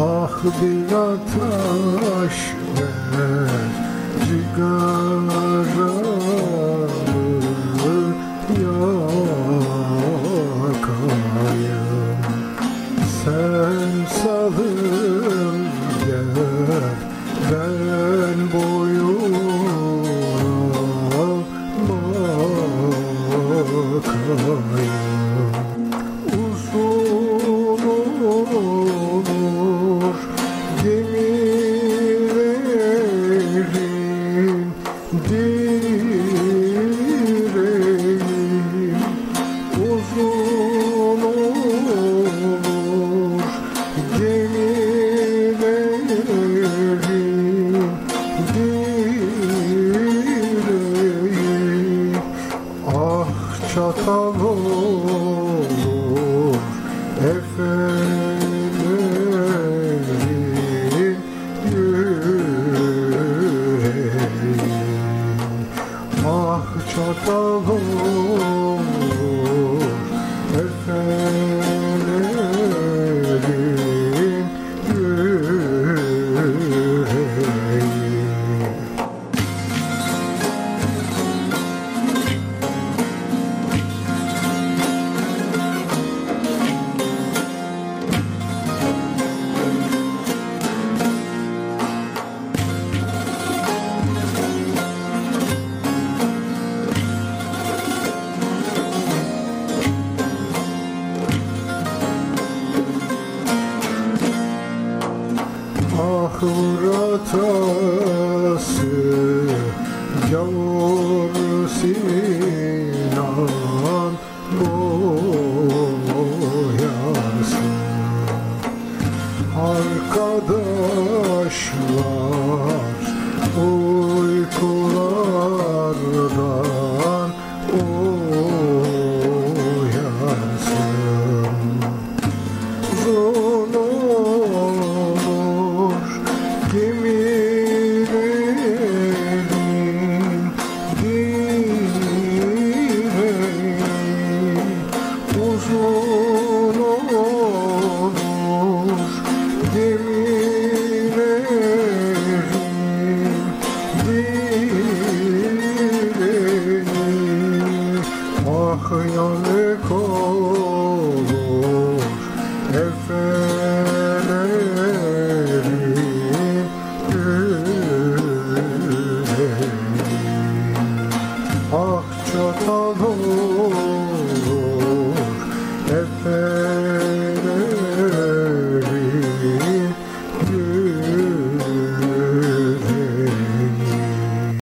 Ah bir ataş ver Cigara çatal olur. Efelerin yüreği ah çatal olur atası Gavur Sinan boyasın Arkadaşlar uykulardan Uzun olur gemilerin direği Ah yanık olur yüreği Ah çatal olur Uh...